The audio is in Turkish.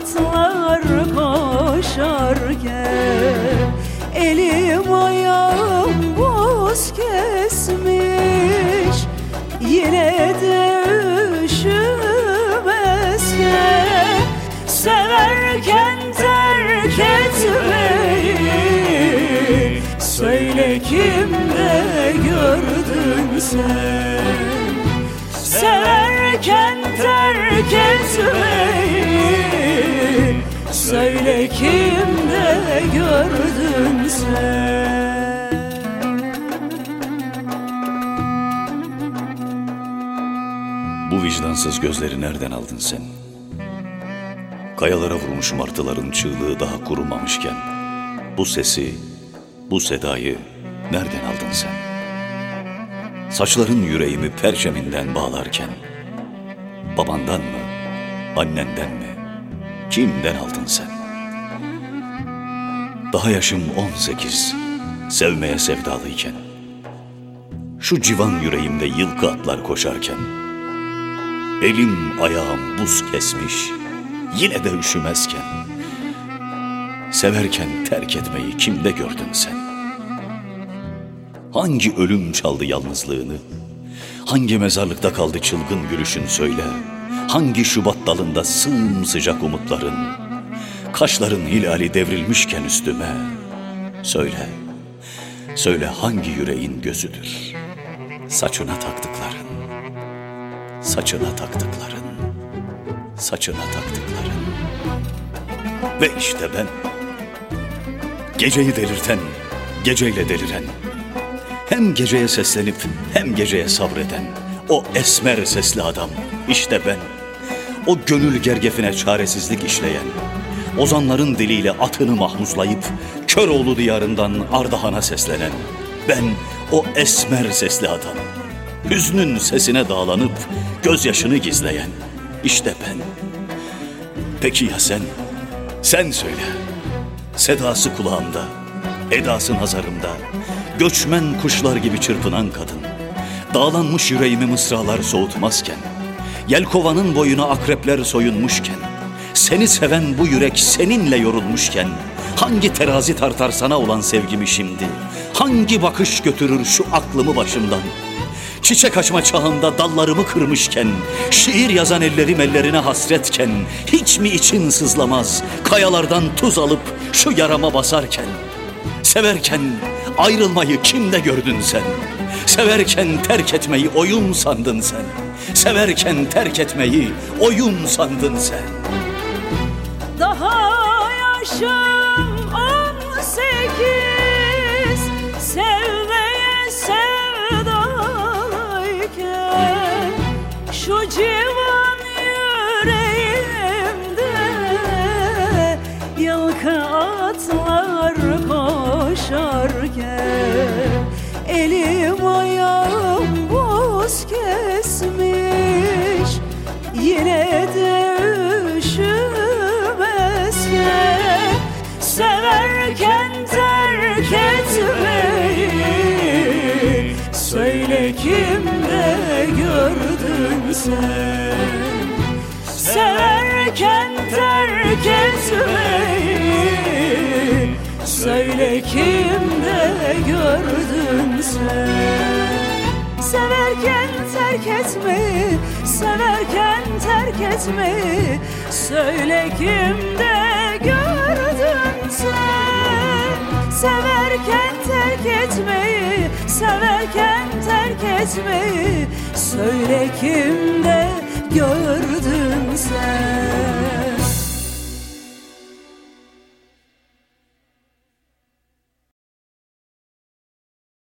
atlar koşarken Elim ayağım boz kesmiş. Yine de üşümezken Severken terk etmeyi. Söyle kimde gördün sen? Severken terk etmeyi kimde gördün sen Bu vicdansız gözleri nereden aldın sen? Kayalara vurmuş martıların çığlığı daha kurumamışken bu sesi, bu sedayı nereden aldın sen? Saçların yüreğimi perçeminden bağlarken babandan mı, annenden mi, kimden aldın sen? Daha yaşım 18, sevmeye sevdalıyken, şu civan yüreğimde yılkı atlar koşarken, Elim ayağım buz kesmiş, yine de üşümezken. Severken terk etmeyi kimde gördün sen? Hangi ölüm çaldı yalnızlığını? Hangi mezarlıkta kaldı çılgın gülüşün söyle? Hangi şubat dalında sımsıcak umutların? Kaşların hilali devrilmişken üstüme. Söyle, söyle hangi yüreğin gözüdür? Saçına taktıkların saçına taktıkların, saçına taktıkların. Ve işte ben, geceyi delirten, geceyle deliren, hem geceye seslenip hem geceye sabreden, o esmer sesli adam, işte ben, o gönül gergefine çaresizlik işleyen, ozanların diliyle atını mahmuzlayıp, Köroğlu diyarından Ardahan'a seslenen, ben o esmer sesli adam, hüznün sesine dağlanıp gözyaşını gizleyen işte ben. Peki ya sen? Sen söyle. Sedası kulağımda, edası nazarımda, göçmen kuşlar gibi çırpınan kadın, dağlanmış yüreğimi mısralar soğutmazken, yelkovanın boyuna akrepler soyunmuşken, seni seven bu yürek seninle yorulmuşken, hangi terazi tartar sana olan sevgimi şimdi, hangi bakış götürür şu aklımı başımdan?'' Çiçek açma çağında dallarımı kırmışken, şiir yazan ellerim ellerine hasretken, hiç mi için sızlamaz kayalardan tuz alıp şu yarama basarken? Severken ayrılmayı kimde gördün sen? Severken terk etmeyi oyun sandın sen. Severken terk etmeyi oyun sandın sen. Daha yaşım on sekiz, sevmeye sevdalıyken şu civan kimde gördün sen? Severken terk etmeyi. Söyle kimde gördün sen? Severken terk etmeyi, severken terk etmeyi. Söyle kimde gördün sen Severken terk etmeyi, severken terk etmeyi. Söyle kimde gördün sen